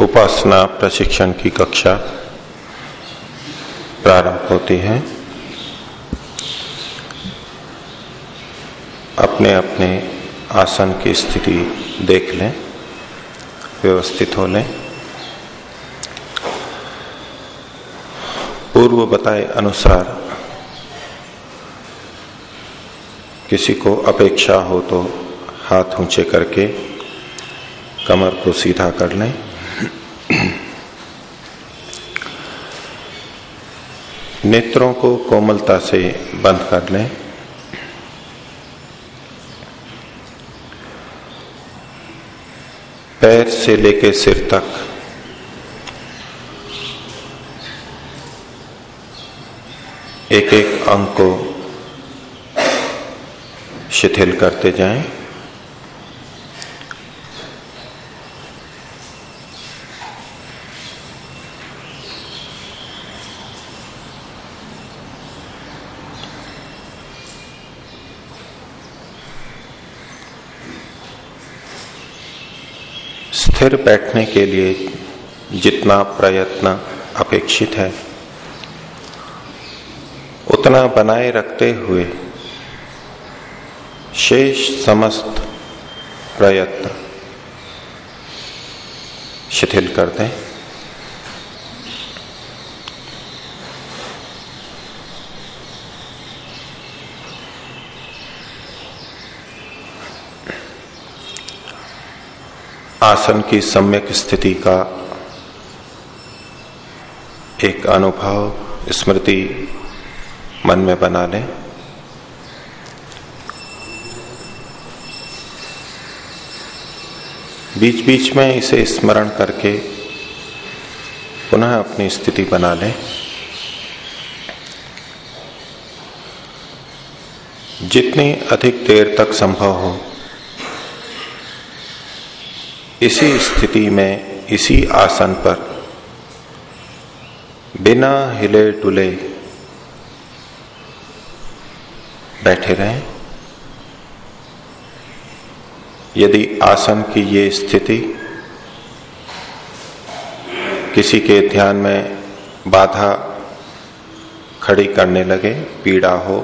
उपासना प्रशिक्षण की कक्षा प्रारंभ होती है। अपने अपने आसन की स्थिति देख लें, व्यवस्थित हो लें। पूर्व बताए अनुसार किसी को अपेक्षा हो तो हाथ ऊँचे करके कमर को सीधा कर लें। नेत्रों को कोमलता से बंद कर लें। पैर से लेके सिर तक। एक एक अंग को शिथिल करते जाएँ। स्थिर बैठने के लिए जितना प्रयत्न अपेक्षित है। उतना बनाए रखते हुए शेष समस्त प्रयत्न शिथिल कर दें। आसन की सम्यक स्थिति का एक अनुभव, स्मृति मन में बना लें। बीच बीच में इसे स्मरण करके पुनः अपनी स्थिति बना लें। जितनी अधिक देर तक संभव हो इसी स्थिति में, इसी आसन पर। बिना हिले डुले बैठे रहें। यदि आसन की ये स्थिति किसी के ध्यान में बाधा खड़ी करने लगे, पीड़ा हो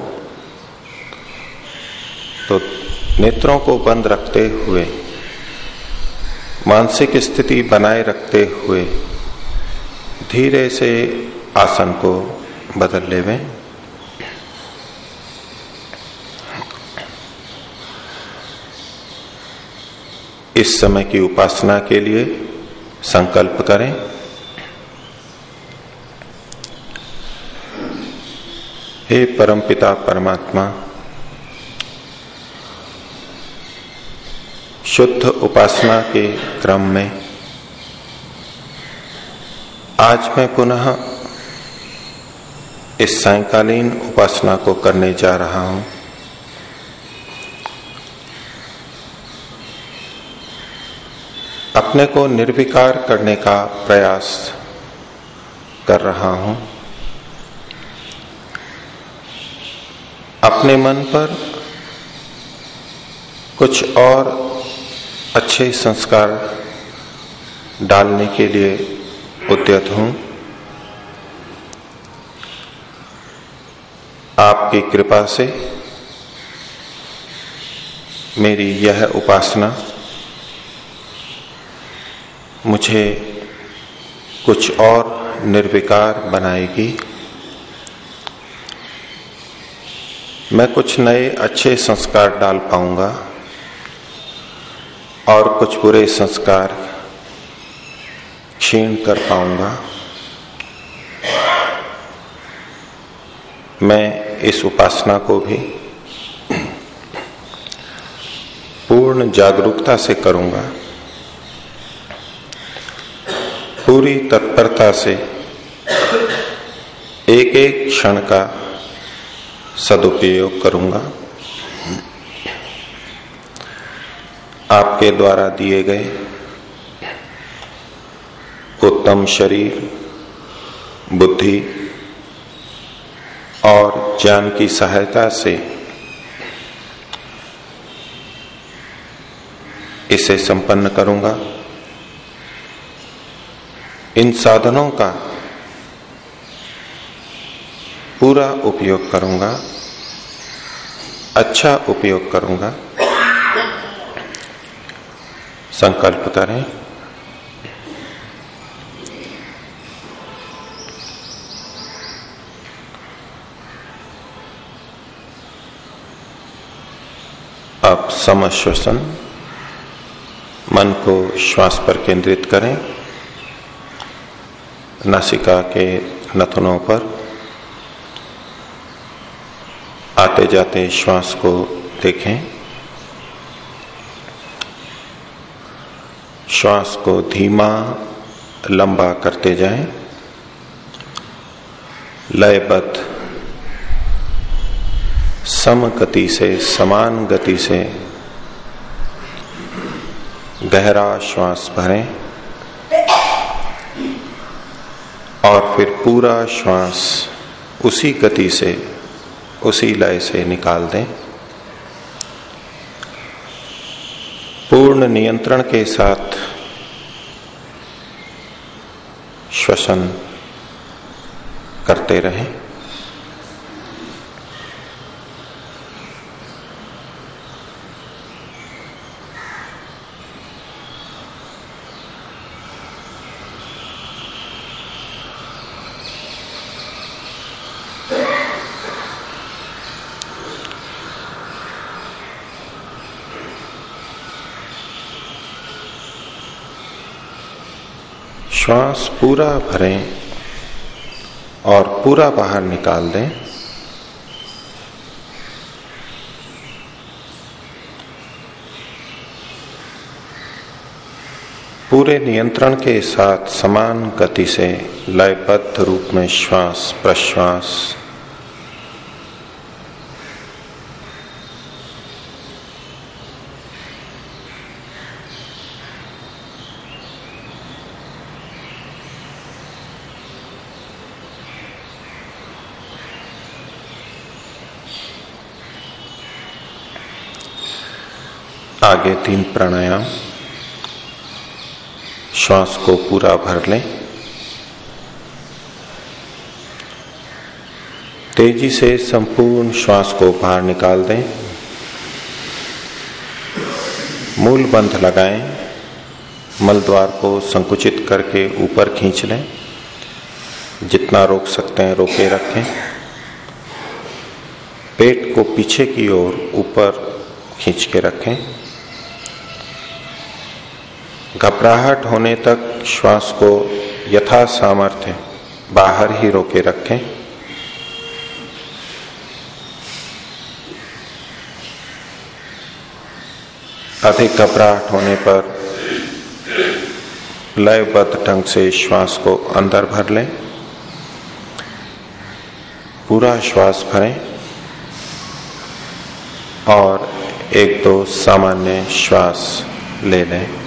तो नेत्रों को बंद रखते हुए मानसिक स्थिति बनाए रखते हुए धीरे से आसन को बदल लेवें। इस समय की उपासना के लिए संकल्प करें। हे परमपिता परमात्मा शुद्ध उपासना के क्रम में। आज मैं पुनः इस सायकालीन उपासना को करने जा रहा हूँ। अपने को निर्विकार करने का प्रयास कर रहा हूँ। अपने मन पर कुछ और अच्छे संस्कार डालने के लिए उद्यत हूँ। आपकी कृपा से मेरी यह उपासना मुझे कुछ और निर्विकार बनाएगी। मैं कुछ नए अच्छे संस्कार डाल पाऊँगा। और कुछ बुरे संस्कार क्षीण कर पाऊँगा। मैं इस उपासना को भी पूर्ण जागरूकता से करूँगा। पूरी तत्परता से एक एक क्षण का सदुपयोग करूँगा। आपके द्वारा दिए गए उत्तम शरीर, बुद्धि और ज्ञान की सहायता से इसे संपन्न करूँगा। इन साधनों का पूरा उपयोग करूँगा अच्छा उपयोग करूँगा। संकल्प करें। अब समश्वसन, मन को श्वास पर केंद्रित करें। नासिका के नथनों पर आते जाते श्वास को देखें। श्वास को धीमा लंबा करते जाएँ, लयबद्ध सम गति से समान गति से गहरा श्वास भरें और फिर पूरा श्वास उसी गति से उसी लय से निकाल दें। पूर्ण नियंत्रण के साथ श्वसन करते रहें। श्वास पूरा भरें और पूरा बाहर निकाल दें। पूरे नियंत्रण के साथ समान गति से लयबद्ध रूप में श्वास प्रश्वास आगे तीन प्राणायाम। श्वास को पूरा भर लें। तेज़ी से संपूर्ण श्वास को बाहर निकाल दें। मूल बंध लगाएँ। मल द्वार को संकुचित करके ऊपर खींच लें। जितना रोक सकते हैं रोके रखें। पेट को पीछे की ओर ऊपर खींच के रखें। घबराहट होने तक श्वास को यथा सामर्थ्य बाहर ही रोके रखें। अधिक घबराहट होने पर लयबद्ध ढंग से श्वास को अंदर भर लें। पूरा श्वास भरें और एक दो सामान्य श्वास ले लें।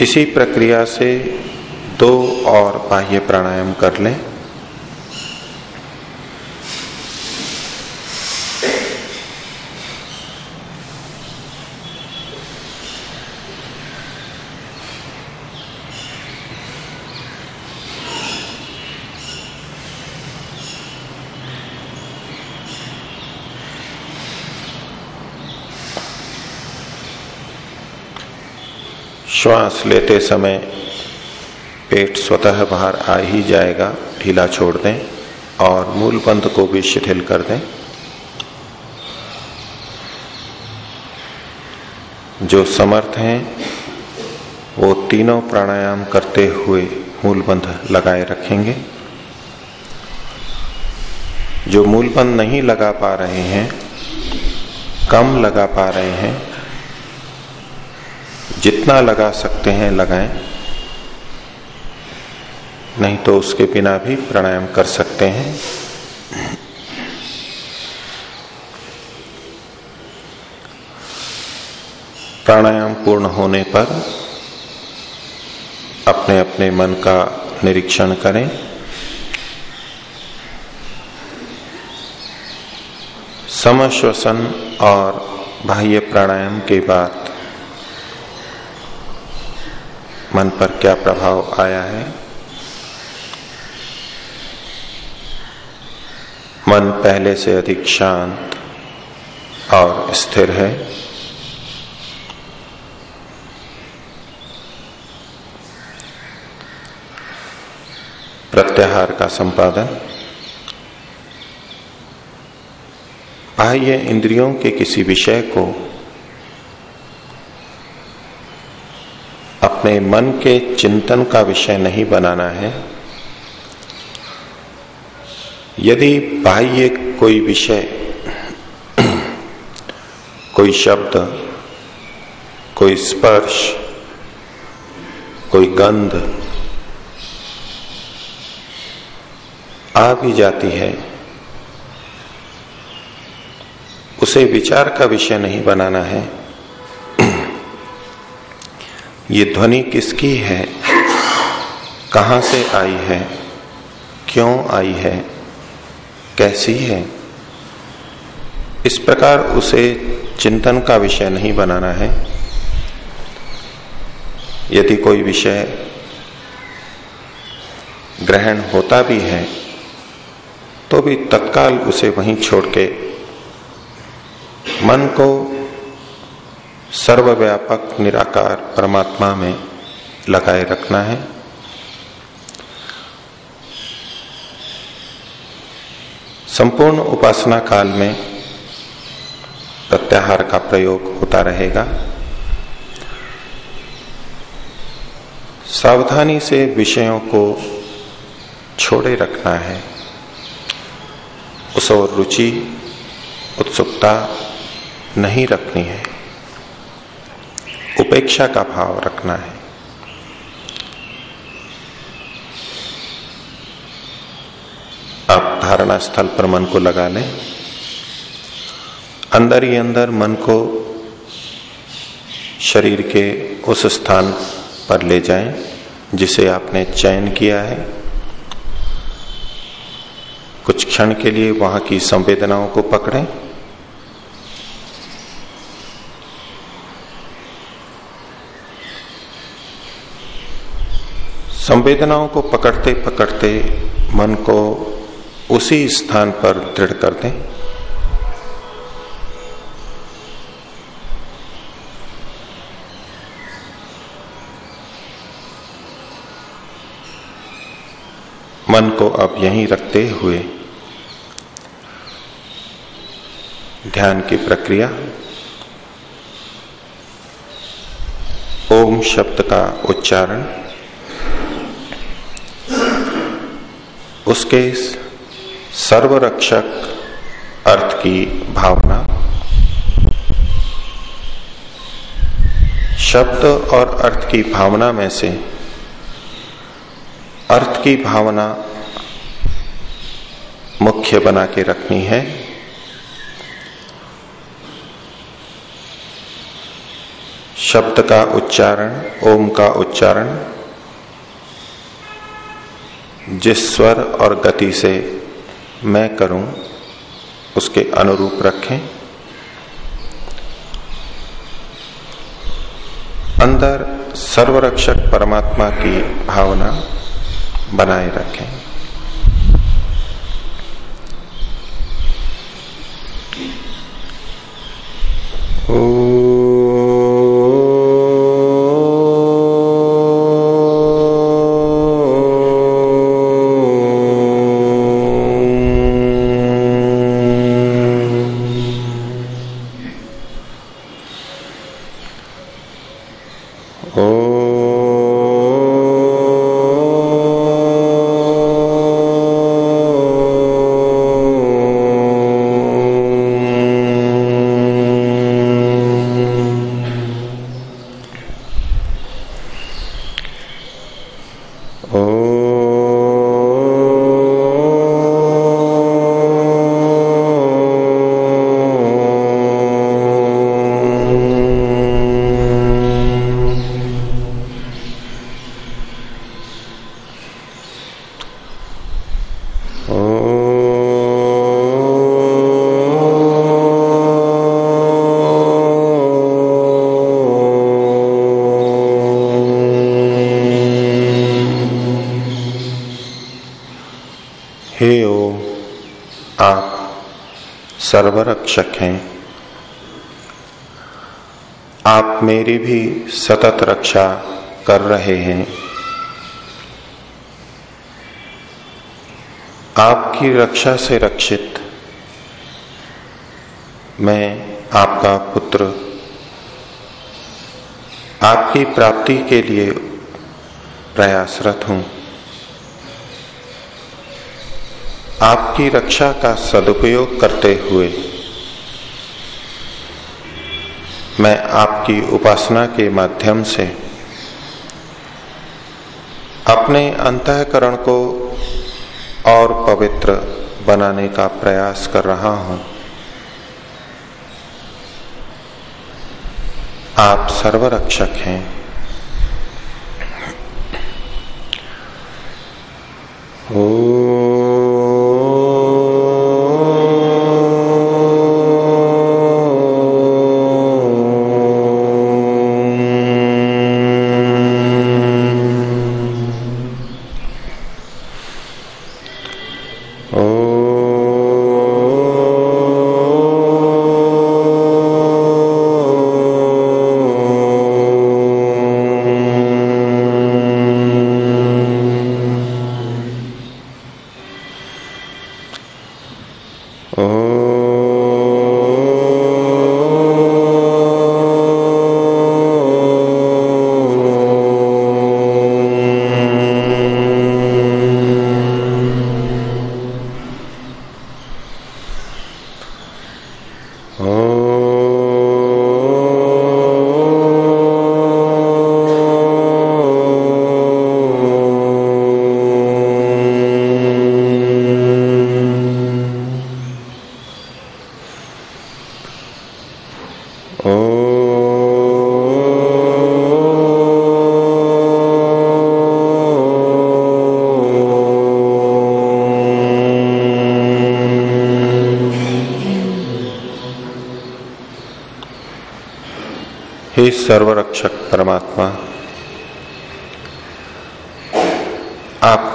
इसी प्रक्रिया से दो और बाह्य प्राणायाम कर लें। श्वास लेते समय पेट स्वतः बाहर आ ही जाएगा, ढीला छोड़ दें और मूल बंध को भी शिथिल कर दें। जो समर्थ हैं, वो तीनों प्राणायाम करते हुए मूल बंध लगाए रखेंगे। जो मूल बंध नहीं लगा पा रहे हैं, कम लगा पा रहे हैं जितना लगा सकते हैं, लगाएँ। नहीं तो उसके बिना भी प्राणायाम कर सकते हैं। प्राणायाम पूर्ण होने पर अपने अपने मन का निरीक्षण करें। समश्वसन और बाह्य प्राणायाम के बाद मन पर क्या प्रभाव आया है? मन पहले से अधिक शांत और स्थिर है। प्रत्याहार का संपादन। बाह्य इंद्रियों के किसी विषय को अपने मन के चिंतन का विषय नहीं बनाना है। यदि बाह्य कोई विषय, कोई शब्द, कोई स्पर्श, कोई गंध आ भी जाती है, उसे विचार का विषय नहीं बनाना है। ये ध्वनि किसकी है? कहाँ से आई है? क्यों आई है? कैसी है? इस प्रकार उसे चिंतन का विषय नहीं बनाना है। यदि कोई विषय ग्रहण होता भी है तो भी तत्काल उसे वहीं छोड़ के मन को सर्वव्यापक निराकार परमात्मा में लगाए रखना है। संपूर्ण उपासना काल में प्रत्याहार का प्रयोग होता रहेगा। सावधानी से विषयों को छोड़े रखना है। उस और रुचि, उत्सुकता नहीं रखनी है। उपेक्षा का भाव रखना है। आप धारणा स्थल पर मन को लगा लें। अंदर ही अंदर मन को शरीर के उस स्थान पर ले जाएँ, जिसे आपने चयन किया है। कुछ क्षण के लिए वहाँ की संवेदनाओं को पकड़ें। संवेदनाओं को पकड़ते पकड़ते मन को उसी स्थान पर दृढ़ कर दें। मन को अब यहीं रखते हुए ध्यान की प्रक्रिया, ओम शब्द का उच्चारण उसके सर्वरक्षक अर्थ की भावना। शब्द और अर्थ की भावना में से अर्थ की भावना मुख्य बना के रखनी है। शब्द का उच्चारण, ओम का उच्चारण जिस स्वर और गति से मैं करूँ, उसके अनुरूप रखें। अंदर सर्वरक्षक परमात्मा की भावना बनाए रखें। सर्वरक्षक हैं। आप मेरी भी सतत रक्षा कर रहे हैं। आपकी रक्षा से रक्षित मैं आपका पुत्र। आपकी प्राप्ति के लिए प्रयासरत हूँ। आपकी रक्षा का सदुपयोग करते हुए मैं आपकी उपासना के माध्यम से अपने अंतकरण को और पवित्र बनाने का प्रयास कर रहा हूँ। आप सर्वरक्षक हैं। ओ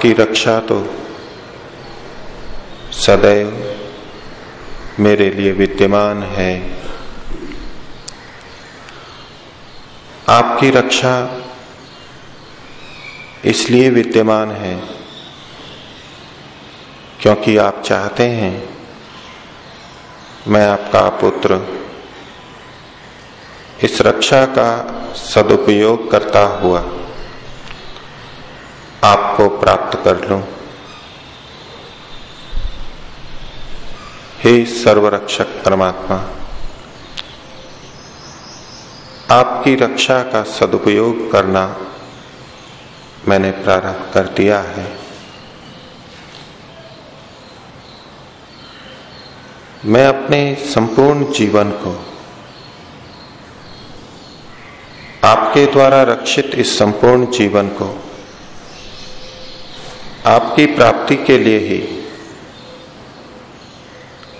आपकी रक्षा तो सदैव मेरे लिए विद्यमान है। आपकी रक्षा इसलिए विद्यमान है क्योंकि आप चाहते हैं मैं आपका पुत्र इस रक्षा का सदुपयोग करता हुआ आपको प्राप्त कर लू। हे सर्वरक्षक परमात्मा, आपकी रक्षा का सदुपयोग करना मैंने प्रारंभ कर दिया है। मैं अपने संपूर्ण जीवन को आपके द्वारा रक्षित इस संपूर्ण जीवन को आपकी प्राप्ति के लिए ही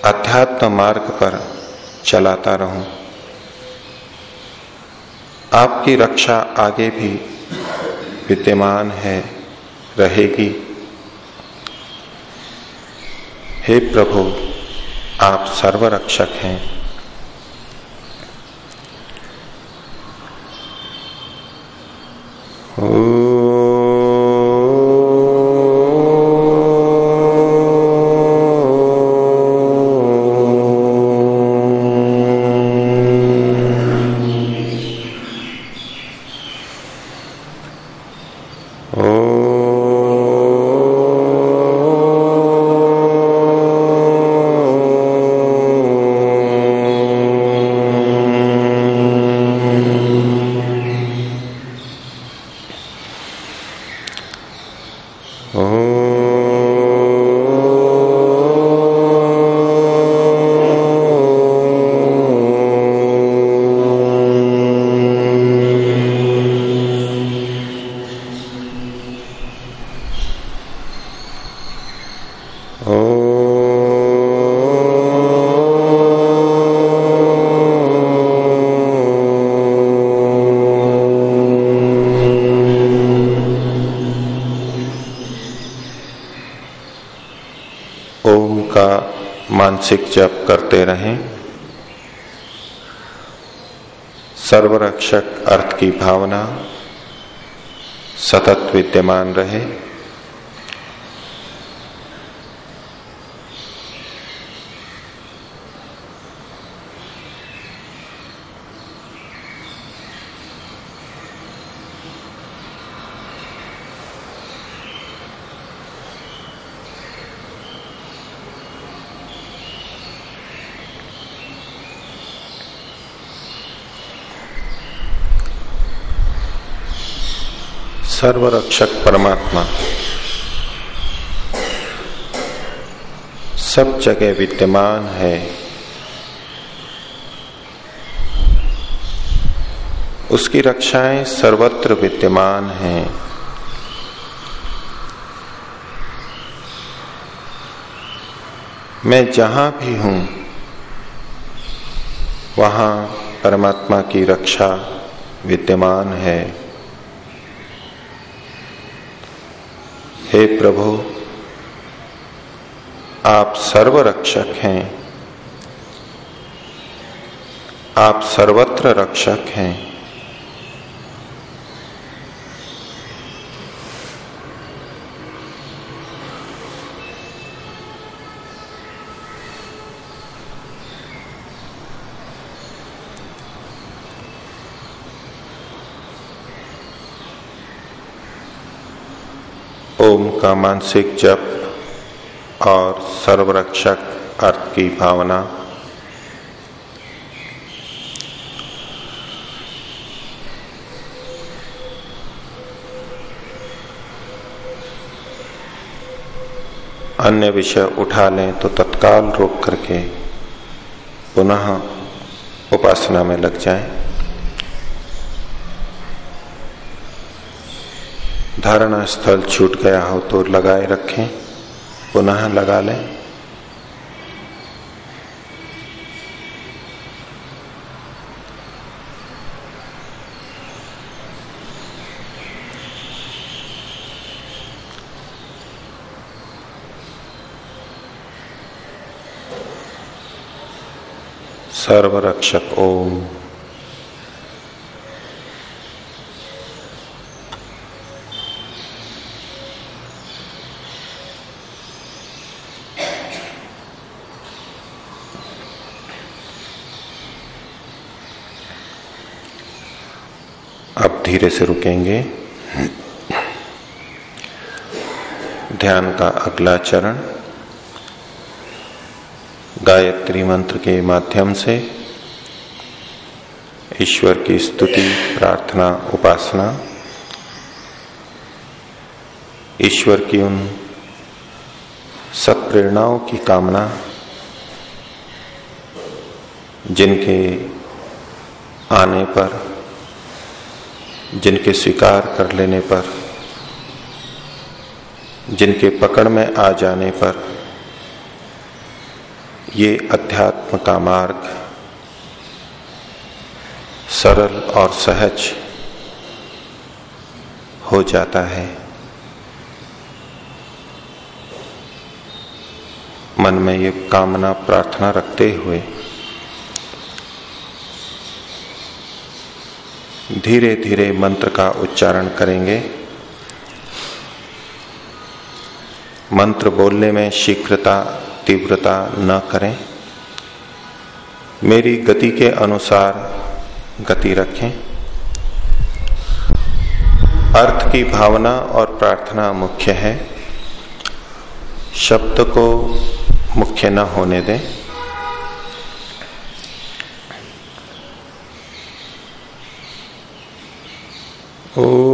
अध्यात्म मार्ग पर चलाता रहूँ। आपकी रक्षा आगे भी विद्यमान है, रहेगी। हे प्रभु, आप सर्वरक्षक हैं। मानसिक सर्वरक्षक अर्थ की भावना सतत विद्यमान रहे। सर्वरक्षक परमात्मा। सब जगह विद्यमान है। उसकी रक्षाएँ सर्वत्र विद्यमान हैं। मैं जहाँ भी हूँ, वहाँ परमात्मा की रक्षा विद्यमान है। हे प्रभु आप सर्वरक्षक हैं। आप सर्वत्र रक्षक हैं। ओम का मानसिक जप और सर्वरक्षक अर्थ की भावना अन्य विषय उठा लें तो तत्काल रोक करके पुनः उपासना में लग जाएँ। धारणा स्थल छूट गया हो तो लगाए रखें पुनः लगा लें। सर्वरक्षक ओम। धीरे से रुकेंगे। ध्यान का अगला चरण। गायत्री मंत्र के माध्यम से ईश्वर की स्तुति, प्रार्थना, उपासना। ईश्वर की उन सब प्रेरणाओं की कामना, जिनके आने पर जिनके स्वीकार कर लेने पर, जिनके पकड़ में आ जाने पर, ये अध्यात्म का मार्ग सरल और सहज हो जाता है। मन में ये कामना प्रार्थना रखते हुए धीरे धीरे मंत्र का उच्चारण करेंगे। मंत्र बोलने में शीघ्रता, तीव्रता न करें। मेरी गति के अनुसार गति रखें। अर्थ की भावना और प्रार्थना मुख्य है। शब्द को मुख्य न होने दें। ओ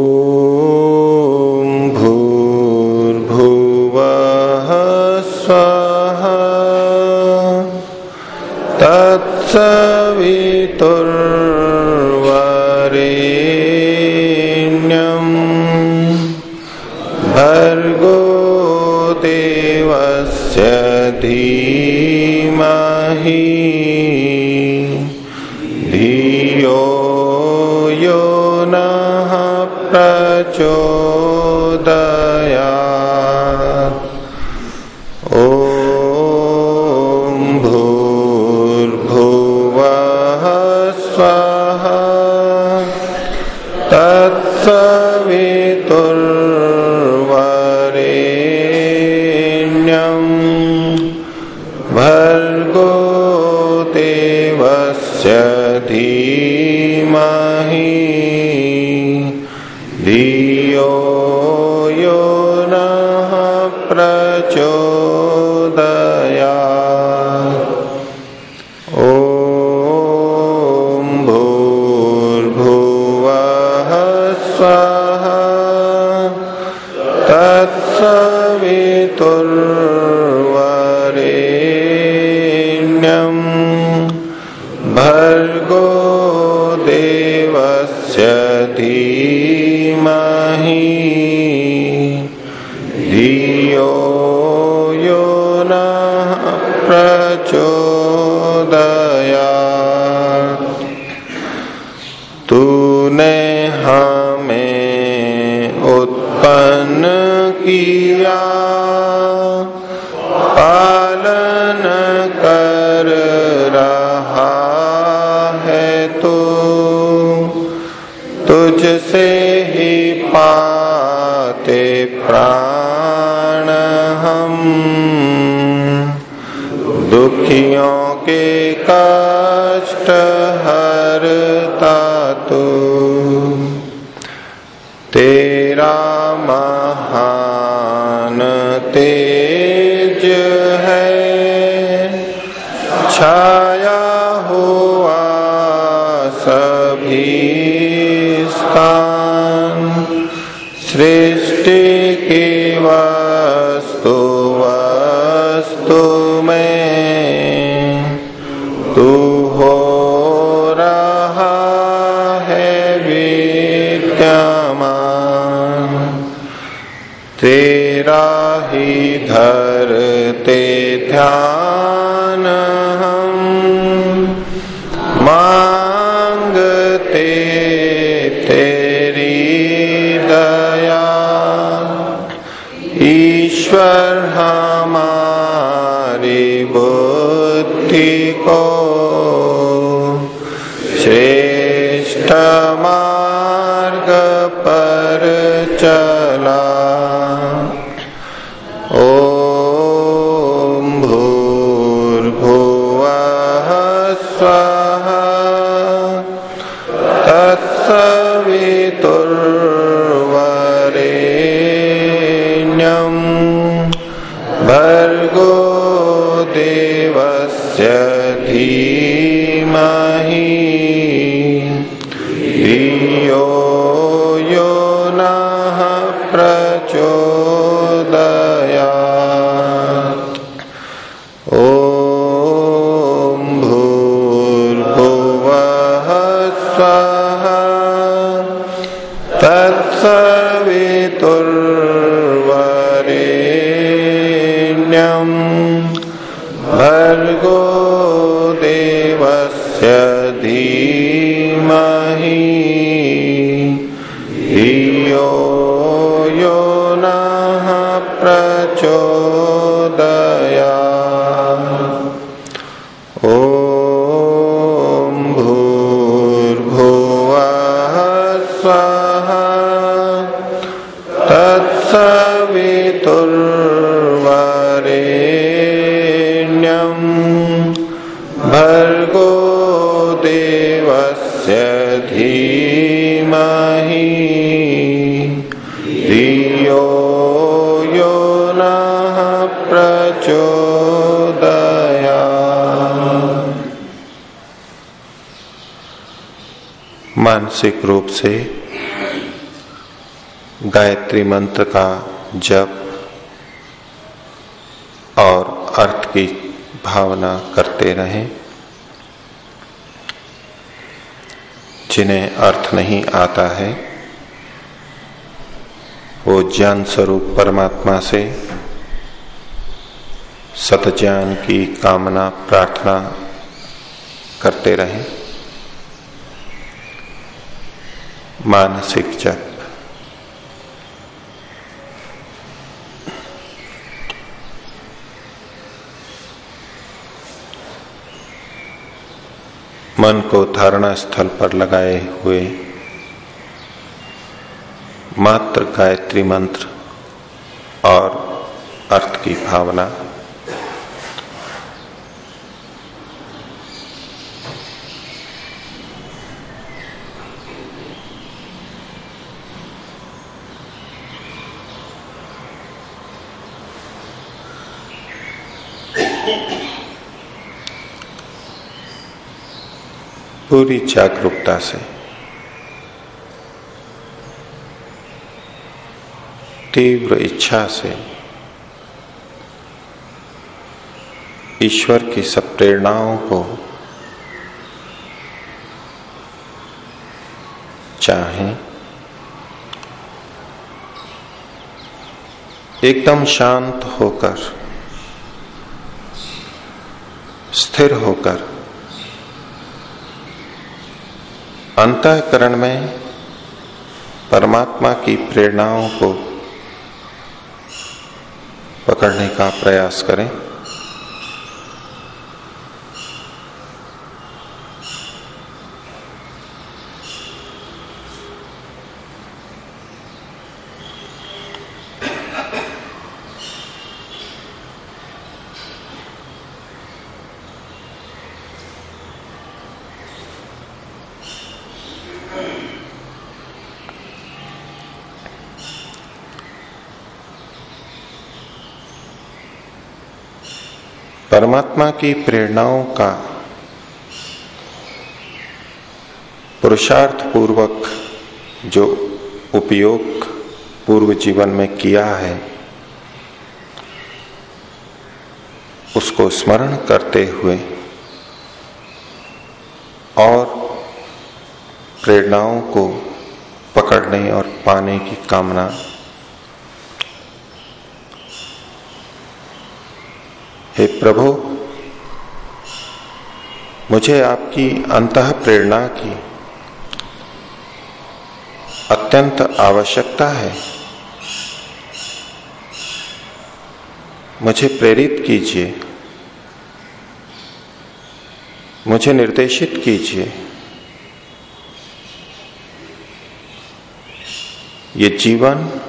बुद्धि को श्रेष्ठ मानसिक रूप से गायत्री मंत्र का जप और अर्थ की भावना करते रहें। जिन्हें अर्थ नहीं आता है, वो ज्ञान स्वरूप परमात्मा से सतज्ञान की कामना, प्रार्थना करते रहें। मानसिक जप मन को धारणा स्थल पर लगाए हुए मात्र गायत्री मंत्र और अर्थ की भावना पूरी जागरूकता से। तीव्र इच्छा से। ईश्वर की सब प्रेरणाओं को चाहें। एकदम शांत होकर, स्थिर होकर अंतकरण में परमात्मा की प्रेरणाओं को पकड़ने का प्रयास करें। परमात्मा की प्रेरणाओं का पुरुषार्थ पूर्वक जो उपयोग पूर्व जीवन में किया है, उसको स्मरण करते हुए और प्रेरणाओं को पकड़ने और पाने की कामना प्रभु, मुझे आपकी अंत प्रेरणा की अत्यंत आवश्यकता है। मुझे प्रेरित कीजिए। मुझे निर्देशित कीजिए। ये जीवन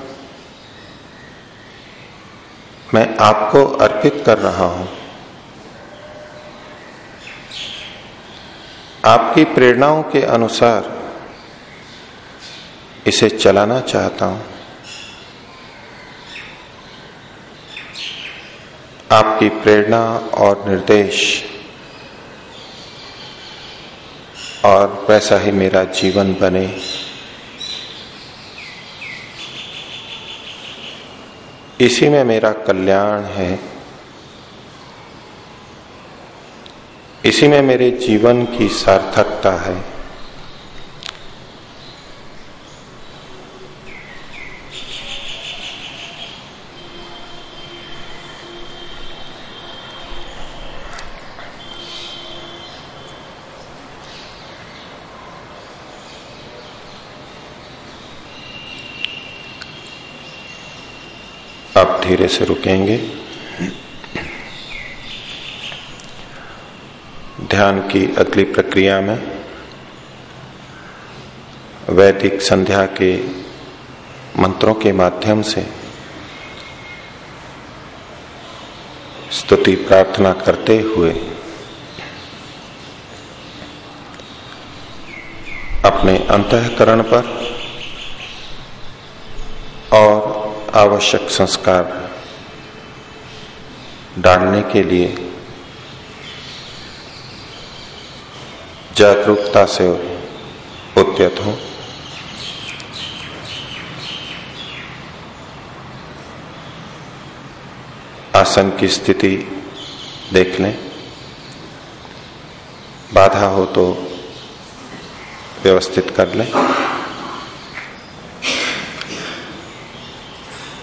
मैं आपको अर्पित कर रहा हूँ। आपकी प्रेरणाओं के अनुसार इसे चलाना चाहता हूँ। आपकी प्रेरणा और निर्देश और वैसा ही मेरा जीवन बने। इसी में मेरा कल्याण है। इसी में मेरे जीवन की सार्थकता है। धीरे से रुकेंगे। ध्यान की अगली प्रक्रिया में वैदिक संध्या के मंत्रों के माध्यम से स्तुति प्रार्थना करते हुए अपने अंतकरण पर और आवश्यक संस्कार डालने के लिए जागरूकता से उद्यत हो। आसन की स्थिति देख लें। बाधा हो तो व्यवस्थित कर लें।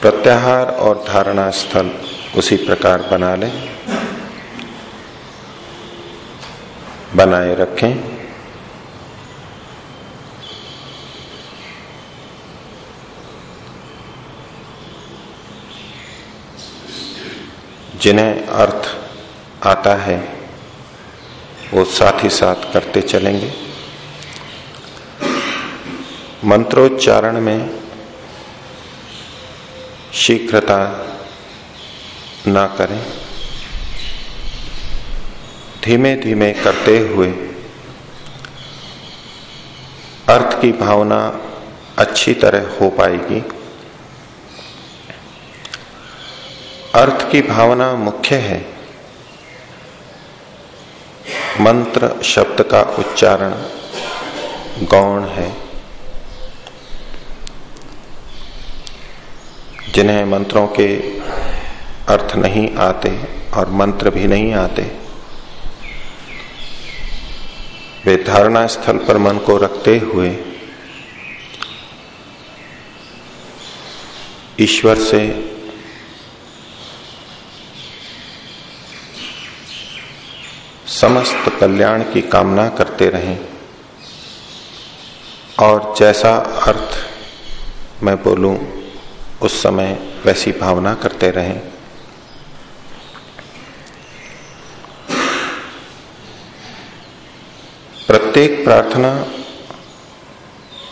प्रत्याहार और धारणा स्थल उसी प्रकार बना लें। बनाए रखें। जिन्हें अर्थ आता है, वो साथ ही साथ करते चलेंगे। मंत्रोच्चारण में शीघ्रता ना करें। धीमे धीमे करते हुए अर्थ की भावना अच्छी तरह हो पाएगी। अर्थ की भावना मुख्य है। मंत्र शब्द का उच्चारण गौण है। जिन्हें मंत्रों के अर्थ नहीं आते और मंत्र भी नहीं आते, वे धारणा स्थल पर मन को रखते हुए ईश्वर से समस्त कल्याण की कामना करते रहें। और जैसा अर्थ मैं बोलूँ उस समय वैसी भावना करते रहें। प्रत्येक प्रार्थना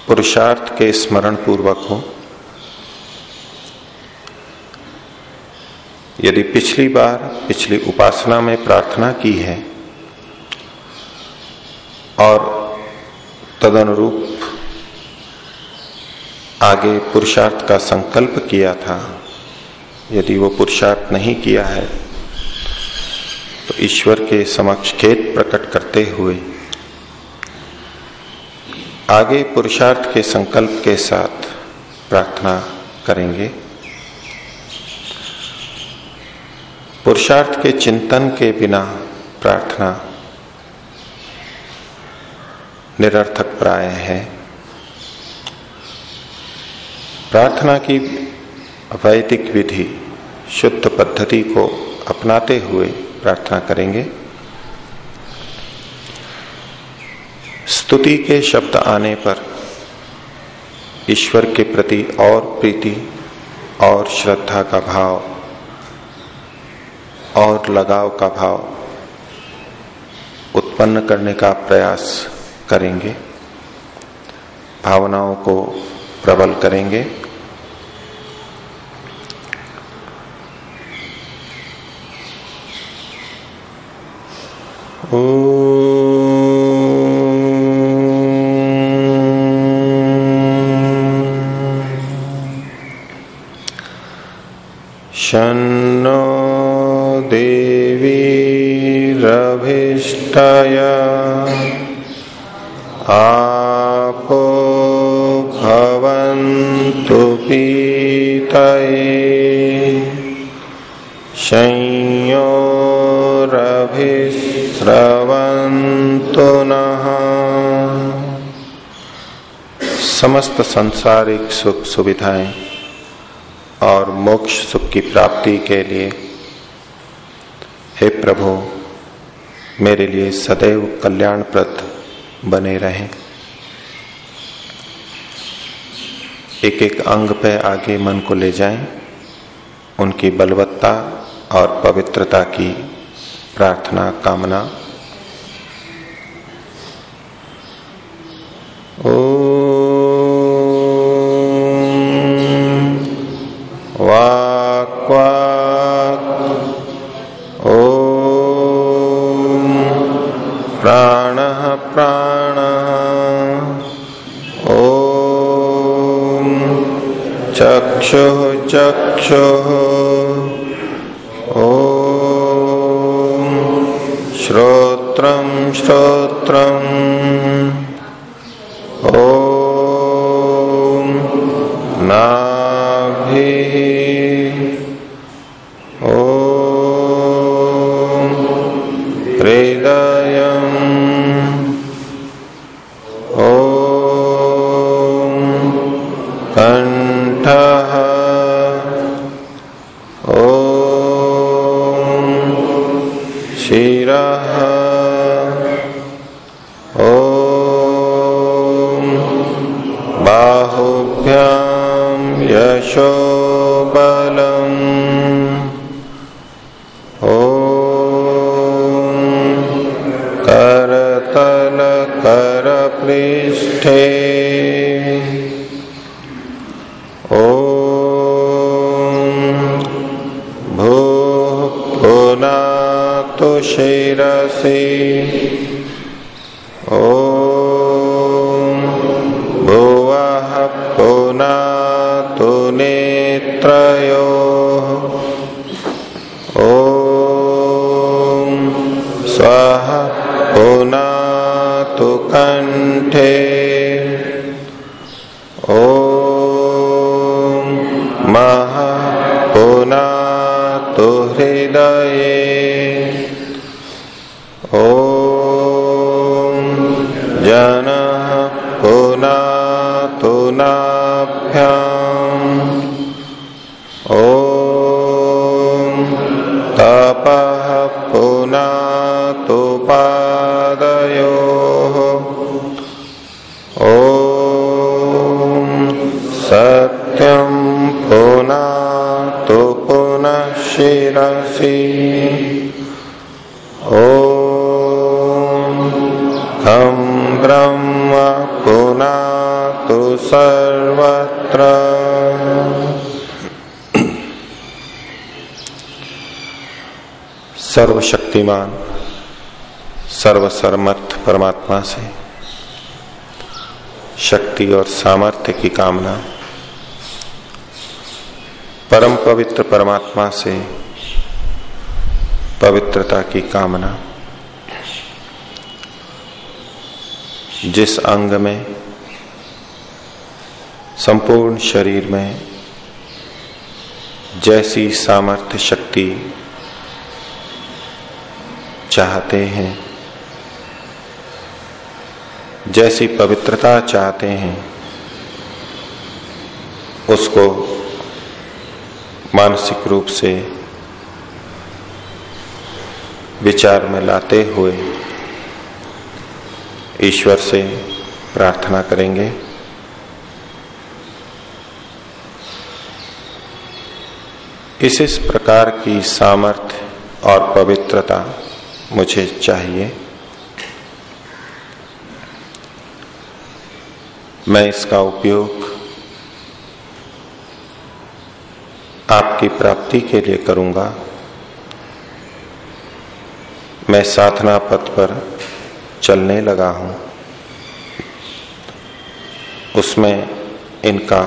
पुरुषार्थ के स्मरण पूर्वक हो। यदि पिछली बार पिछली उपासना में प्रार्थना की है और तदनुरूप आगे पुरुषार्थ का संकल्प किया था। यदि वो पुरुषार्थ नहीं किया है तो ईश्वर के समक्ष खेत प्रकट करते हुए आगे पुरुषार्थ के संकल्प के साथ प्रार्थना करेंगे। पुरुषार्थ के चिंतन के बिना प्रार्थना निरर्थक प्राय है। प्रार्थना की वैदिक विधि, शुद्ध पद्धति को अपनाते हुए प्रार्थना करेंगे। स्तुति के शब्द आने पर ईश्वर के प्रति और प्रीति और श्रद्धा का भाव और लगाव का भाव उत्पन्न करने का प्रयास करेंगे। भावनाओं को प्रबल करेंगे। समस्त संसारिक सुख सुविधाएँ और मोक्ष सुख की प्राप्ति के लिए हे प्रभु मेरे लिए सदैव कल्याणप्रद बने रहें। एक एक अंग पे आगे मन को ले जाएँ, उनकी बलवत्ता और पवित्रता की प्रार्थना कामना ओ श्रोत्र श्रोत्र। ओ नाभि। सर्वत्र सर्वशक्तिमान सर्वसर्मर्थ परमात्मा से शक्ति और सामर्थ्य की कामना, परम पवित्र परमात्मा से पवित्रता की कामना, जिस अंग में संपूर्ण शरीर में जैसी सामर्थ्य शक्ति चाहते हैं, जैसी पवित्रता चाहते हैं, उसको मानसिक रूप से विचार में लाते हुए ईश्वर से प्रार्थना करेंगे। इस इस प्रकार की सामर्थ्य और पवित्रता मुझे चाहिए। मैं इसका उपयोग आपकी प्राप्ति के लिए करूँगा। मैं साधना पथ पर चलने लगा हूँ। उसमें इनका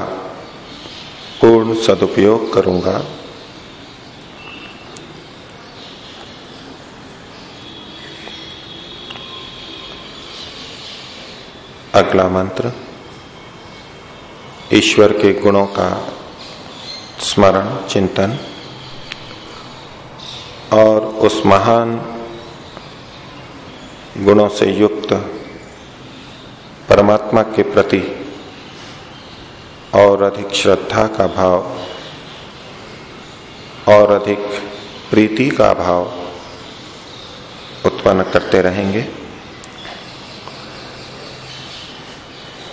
पूर्ण सदुपयोग करूँगा। अगला मंत्र। ईश्वर के गुणों का स्मरण, चिंतन। और उस महान गुणों से युक्त परमात्मा के प्रति और अधिक श्रद्धा का भाव और अधिक प्रीति का भाव उत्पन्न करते रहेंगे।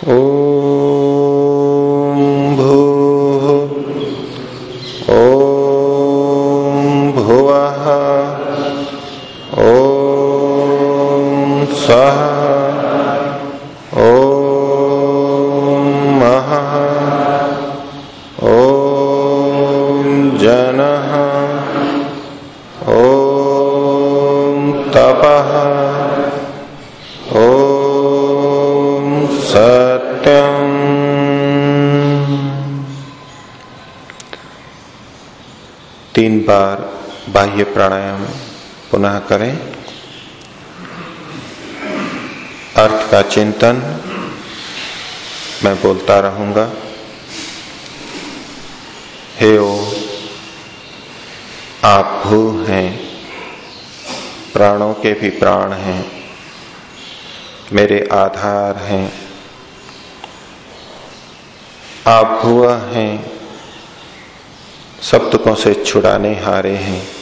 ओ प्राणायाम पुनः करें। अर्थ का चिंतन मैं बोलता रहूँगा। हे ओ, आप भू हैं, प्राणों के भी प्राण हैं, मेरे आधार हैं। आप भुआ हैं सप्तकों से छुड़ाने हारे हैं।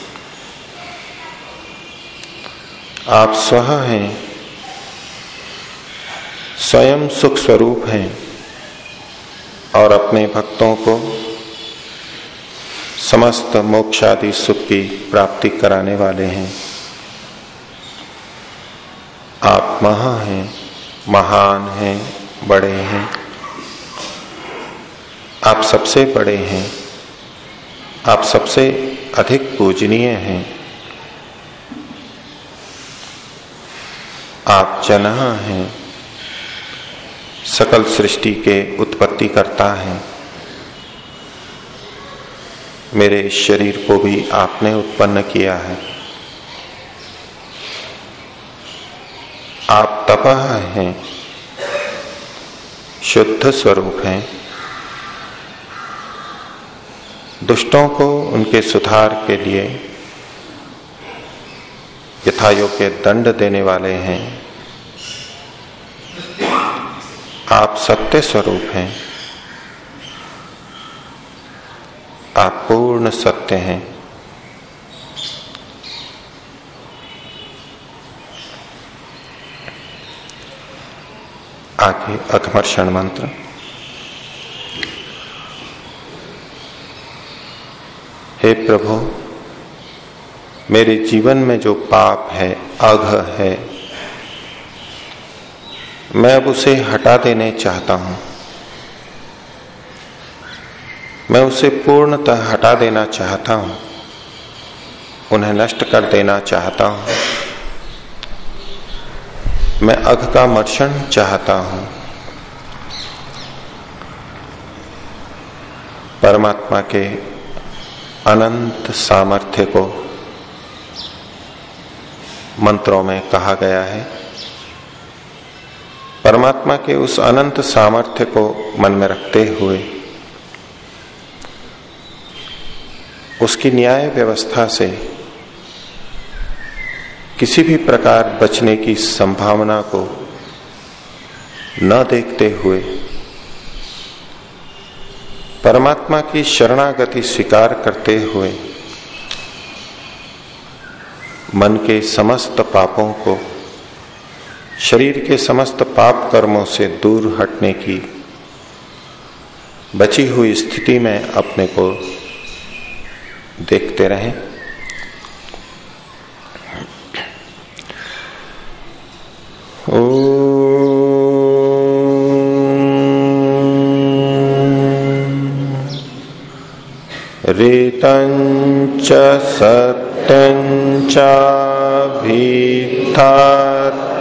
आप स्व हैं, स्वयं सुख स्वरूप हैं और अपने भक्तों को समस्त मोक्षादि सुख की प्राप्ति कराने वाले हैं। आप महा हैं, महान हैं, बड़े हैं। आप सबसे बड़े हैं, आप सबसे अधिक पूजनीय हैं। आप है। सकल सृष्टि के उत्पत्ति करता है। मेरे शरीर को भी आपने उत्पन्न किया है। आप तपह हैं। शुद्ध स्वरूप हैं। दुष्टों को उनके सुधार के लिए यथा योग्य दंड देने वाले हैं। आप सत्य स्वरूप हैं। आप पूर्ण सत्य हैं। आगे अकमर्षण मंत्र। हे प्रभु, मेरे जीवन में जो पाप है, अघ है मैं अब उसे हटा देने चाहता हूँ। मैं उसे पूर्णतः हटा देना चाहता हूँ। उन्हें नष्ट कर देना चाहता हूँ। मैं अघ का मर्षण चाहता हूँ। परमात्मा के अनंत सामर्थ्य को मंत्रों में कहा गया है। परमात्मा के उस अनंत सामर्थ्य को मन में रखते हुए उसकी न्याय व्यवस्था से किसी भी प्रकार बचने की संभावना को न देखते हुए परमात्मा की शरणागति स्वीकार करते हुए मन के समस्त पापों को शरीर के समस्त पाप कर्मों से दूर हटने की, बची हुई स्थिति में अपने को देखते रहें। ओ ऋतञ्च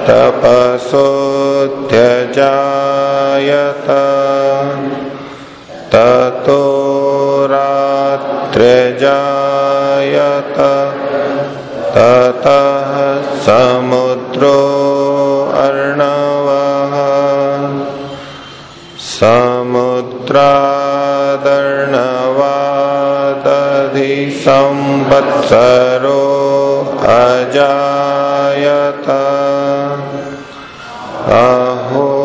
सत्यञ्चाभीथात्तपसोऽध्यजायत ततो रात्र्यजायत। ततः समुद्रो अर्णवः। समुद्रादर्णवा संवत्सरो अजायत। अहोरात्राणि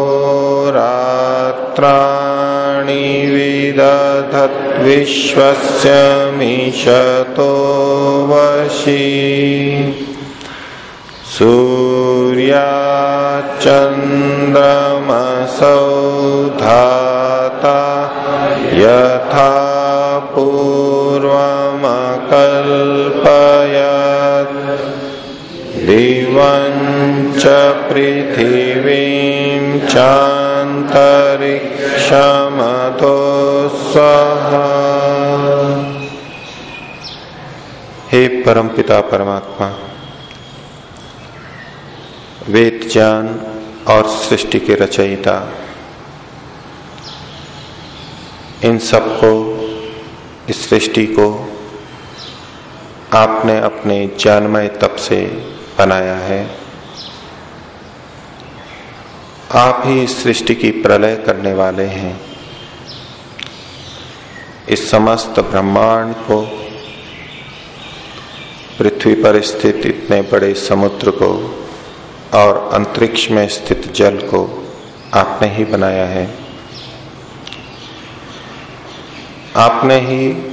विश्वस्य मिषतो वशी। सूर्याचन्द्रमसौ धाता यथा पूर्वमकल्पयत्। दिवञ्च पृथिवीं चान्तरिक्षमतो स्वः हे परम पिता परमात्मा वेद ज्ञान और सृष्टि के रचयिता, इन सबको, इस सृष्टि को आपने अपने ज्ञानमय तप से बनाया है। आप ही इस सृष्टि की प्रलय करने वाले हैं। इस समस्त ब्रह्मांड को, पृथ्वी पर स्थित इतने बड़े समुद्र को और अंतरिक्ष में स्थित जल को आपने ही बनाया है। आपने ही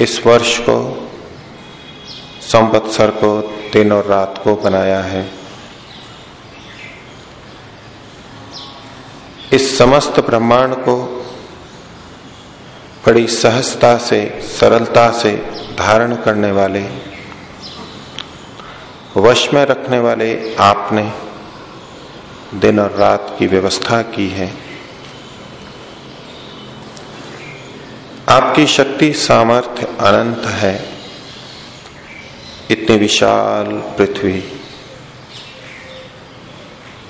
इस वर्ष को संवत्सर को, दिन और रात को बनाया है। इस समस्त ब्रह्मांड को बड़ी सहजता से, सरलता से धारण करने वाले, वश में रखने वाले आपने दिन और रात की व्यवस्था की है। आपकी शक्ति, सामर्थ्य अनंत है। इतनी विशाल पृथ्वी।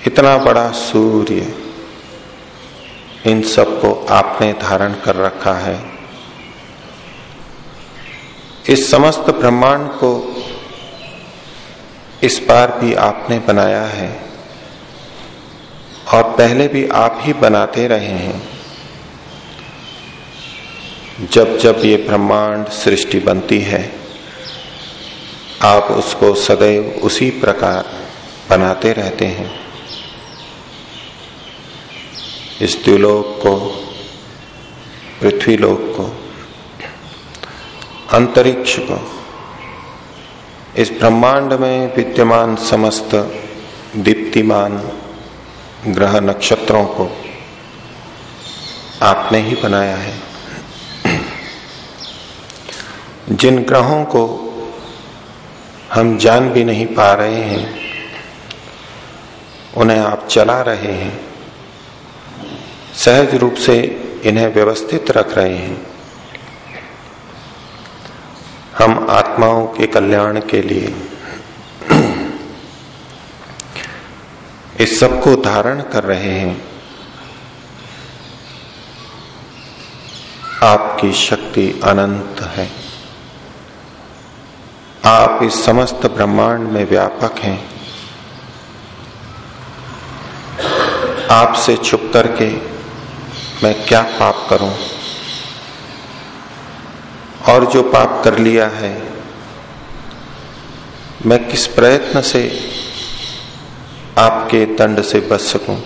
इतना बड़ा सूर्य इन सबको आपने धारण कर रखा है। इस समस्त ब्रह्मांड को इस बार भी आपने बनाया है और पहले भी आप ही बनाते रहे हैं। जब जब ये ब्रह्मांड सृष्टि बनती है आप उसको सदैव उसी प्रकार बनाते रहते हैं। इस द्व्युलोक को, पृथ्वीलोक को, अंतरिक्ष को, इस ब्रह्मांड में विद्यमान समस्त दीप्तिमान ग्रह नक्षत्रों को आपने ही बनाया है। जिन ग्रहों को हम जान भी नहीं पा रहे हैं। उन्हें आप चला रहे हैं। सहज रूप से इन्हें व्यवस्थित रख रहे हैं। हम आत्माओं के कल्याण के लिए इस सबको धारण कर रहे हैं। आपकी शक्ति अनंत है। आप इस समस्त ब्रह्मांड में व्यापक हैं। आपसे छुप करके मैं क्या पाप करूँ? और जो पाप कर लिया है, मैं किस प्रयत्न से आपके दंड से बच सकूँ?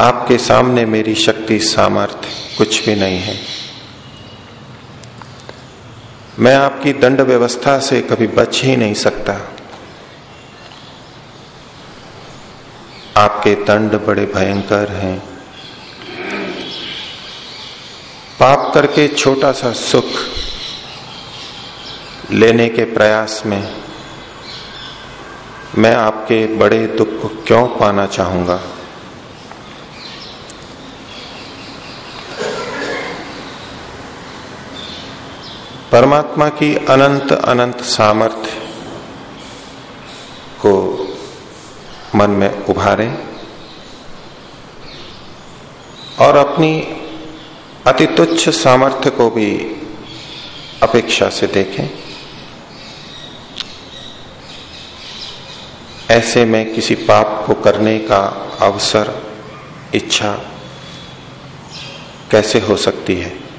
आपके सामने मेरी शक्ति सामर्थ्य कुछ भी नहीं है। मैं आपकी दंड व्यवस्था से कभी बच ही नहीं सकता। आपके दंड बड़े भयंकर हैं। पाप करके छोटा सा सुख लेने के प्रयास में मैं आपके बड़े दुख को क्यों पाना चाहूँगा? परमात्मा की अनंत अनंत सामर्थ्य को मन में उभारें और अपनी अति तुच्छ सामर्थ्य को भी अपेक्षा से देखें। ऐसे में किसी पाप को करने का अवसर, इच्छा कैसे हो सकती है?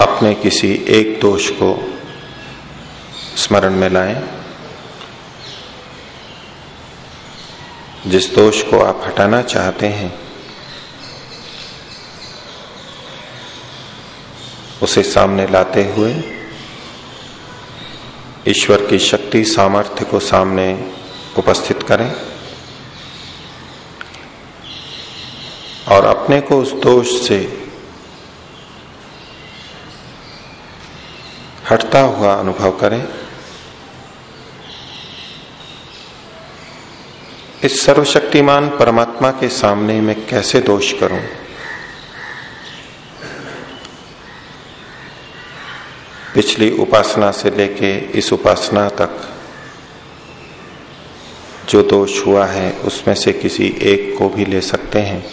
अपने किसी एक दोष को स्मरण में लाएँ। जिस दोष को आप हटाना चाहते हैं, उसे सामने लाते हुए ईश्वर की शक्ति सामर्थ्य को सामने उपस्थित करें और अपने को उस दोष से हटता हुआ अनुभव करें। इस सर्वशक्तिमान परमात्मा के सामने मैं कैसे दोष करूँ? पिछली उपासना से लेके इस उपासना तक जो दोष हुआ है, उसमें से किसी एक को भी ले सकते हैं।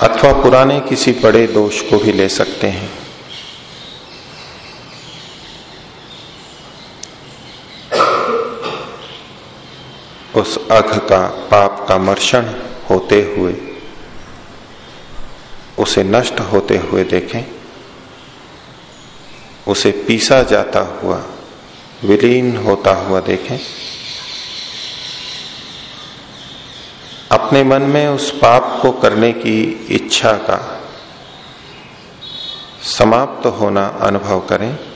अथवा पुराने किसी बड़े दोष को भी ले सकते हैं। उस अघ का, पाप का मर्षण होते हुए, उसे नष्ट होते हुए देखें। उसे पीसा जाता हुआ, विलीन होता हुआ देखें। अपने मन में उस पाप को करने की इच्छा का समाप्त होना अनुभव करें।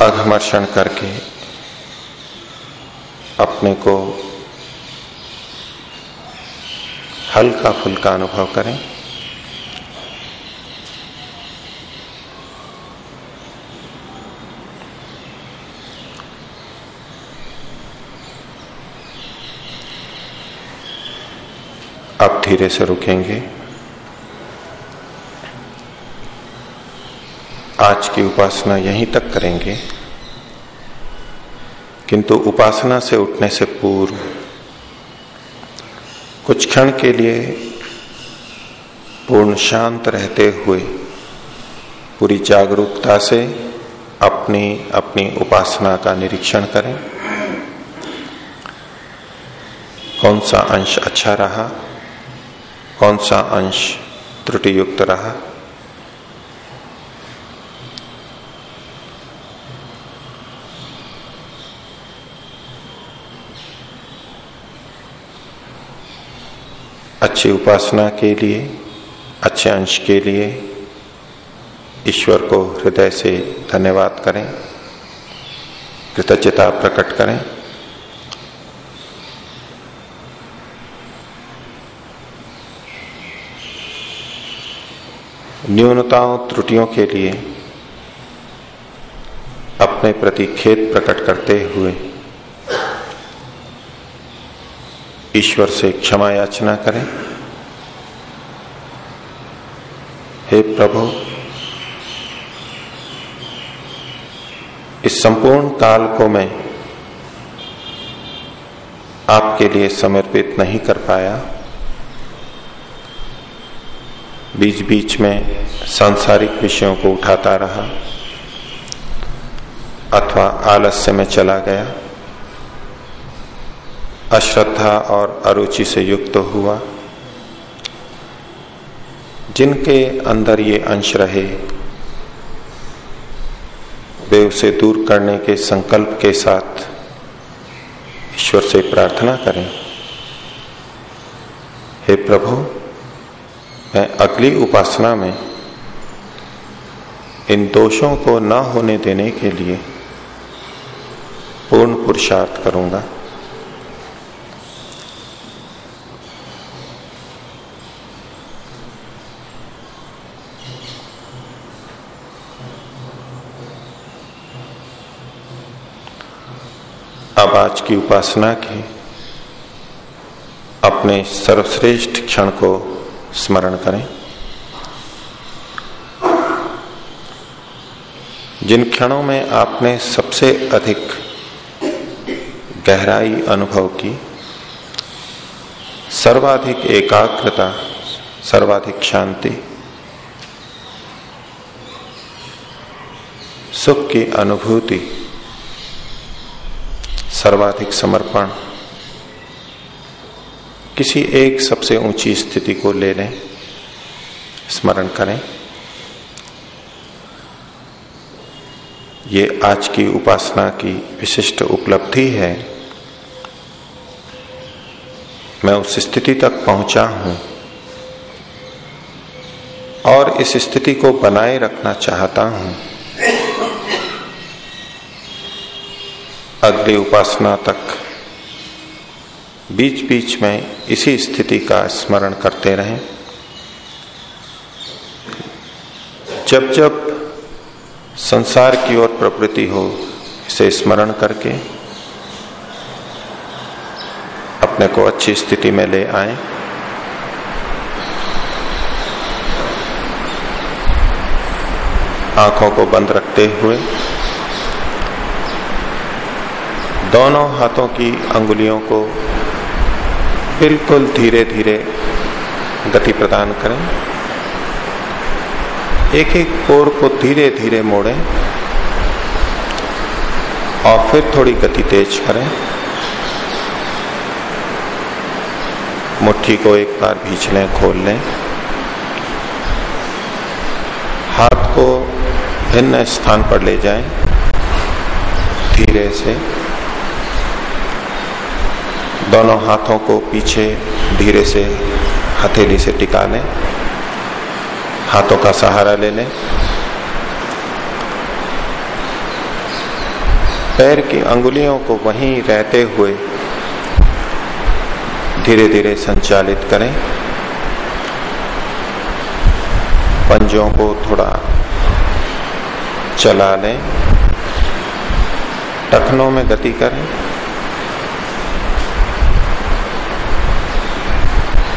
अघमर्षण करके अपने को हल्का फुल्का अनुभव करें। अब धीरे से रुकेंगे। आज की उपासना यहीं तक करेंगे। किंतु उपासना से उठने से पूर्व कुछ क्षण के लिए पूर्ण शांत रहते हुए पूरी जागरूकता से अपनी अपनी उपासना का निरीक्षण करें। कौन सा अंश अच्छा रहा? कौन सा अंश त्रुटि युक्त रहा? अच्छी उपासना के लिए, अच्छे अंश के लिए ईश्वर को हृदय से धन्यवाद करें, कृतज्ञता प्रकट करें। न्यूनताओं, त्रुटियों के लिए अपने प्रति खेत प्रकट करते हुए ईश्वर से क्षमा याचना करें। हे प्रभु, इस संपूर्ण काल को मैं आपके लिए समर्पित नहीं कर पाया। बीच बीच में सांसारिक विषयों को उठाता रहा, अथवा आलस्य में चला गया। अश्रद्धा और अरुचि से युक्त हुआ। जिनके अंदर ये अंश रहे, वे उसे दूर करने के संकल्प के साथ ईश्वर से प्रार्थना करें। हे प्रभु, मैं अगली उपासना में इन दोषों को न होने देने के लिए पूर्ण पुरुषार्थ करूँगा। आज की उपासना की, अपने सर्वश्रेष्ठ क्षण को स्मरण करें। जिन क्षणों में आपने सबसे अधिक गहराई अनुभव की, सर्वाधिक एकाग्रता, सर्वाधिक शांति, सुख की अनुभूति सर्वाधिक समर्पण। किसी एक सबसे ऊँची स्थिति को ले लें स्मरण करें। ये आज की उपासना की विशिष्ट उपलब्धि है। मैं उस स्थिति तक पहुँचा हूँ और इस स्थिति को बनाए रखना चाहता हूँ। अगली उपासना तक। बीच बीच में इसी स्थिति का स्मरण करते रहें। जब जब संसार की ओर प्रवृत्ति हो, इसे स्मरण करके अपने को अच्छी स्थिति में ले आए। आँखों को बंद रखते हुए दोनों हाथों की अंगुलियों को बिल्कुल धीरे धीरे गति प्रदान करें। एक एक कोर को धीरे धीरे मोड़ें और फिर थोड़ी गति तेज करें। मुट्ठी को एक बार भींच लें, खोल लें। हाथ को भिन्न स्थान पर ले जाएँ, धीरे से। दोनों हाथों को पीछे धीरे से, हथेली से टिका लें हाथों का सहारा ले लें पैर की अंगुलियों को वहीं रहते हुए धीरे धीरे संचालित करें। पंजों को थोड़ा चला लें टखनों में गति करें।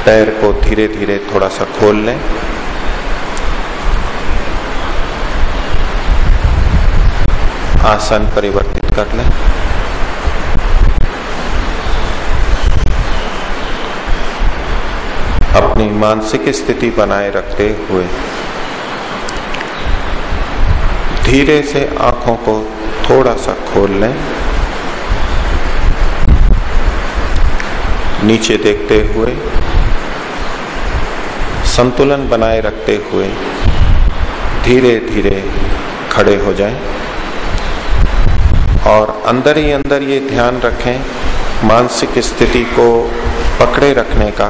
पैर को धीरे धीरे थोड़ा सा खोल लें। आसन परिवर्तित कर लें। अपनी मानसिक स्थिति बनाए रखते हुए धीरे से आँखों को थोड़ा सा खोल लें। नीचे देखते हुए संतुलन बनाए रखते हुए धीरे धीरे खड़े हो जाएँ। और अंदर ही अंदर ये ध्यान रखें, मानसिक स्थिति को पकड़े रखने का,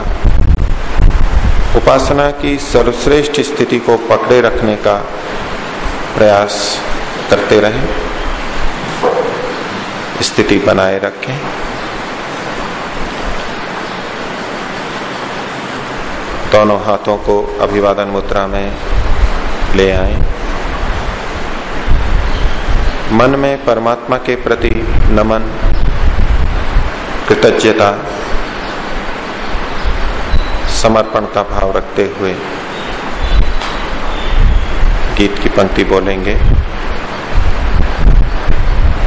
उपासना की सर्वश्रेष्ठ स्थिति को पकड़े रखने का प्रयास करते रहें। स्थिति बनाए रखें। दोनों हाथों को अभिवादन मुद्रा में ले आए। मन में परमात्मा के प्रति नमन, कृतज्ञता समर्पण का भाव रखते हुए गीत की पंक्ति बोलेंगे।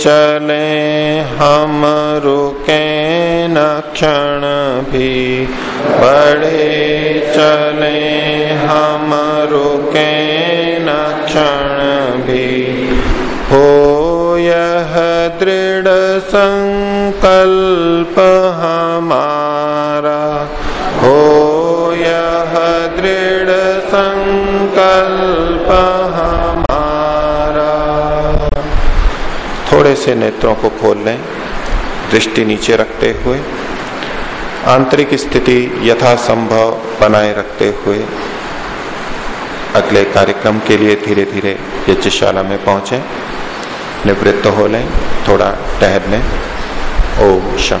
चले हम रुके न क्षण भी। बड़े चले हम रुके न क्षण भी। हो यह दृढ़ संकल्प हमारा। हो यह दृढ़ संकल्प हमारा थोड़े से नेत्रों को खोल लें, दृष्टि नीचे रखते हुए, आंतरिक स्थिति यथासंभव बनाए रखते हुए, अगले कार्यक्रम के लिए धीरे धीरे यज्ञशाला में पहुँचे, निवृत्त हो लें, थोड़ा टहल लें ओम शम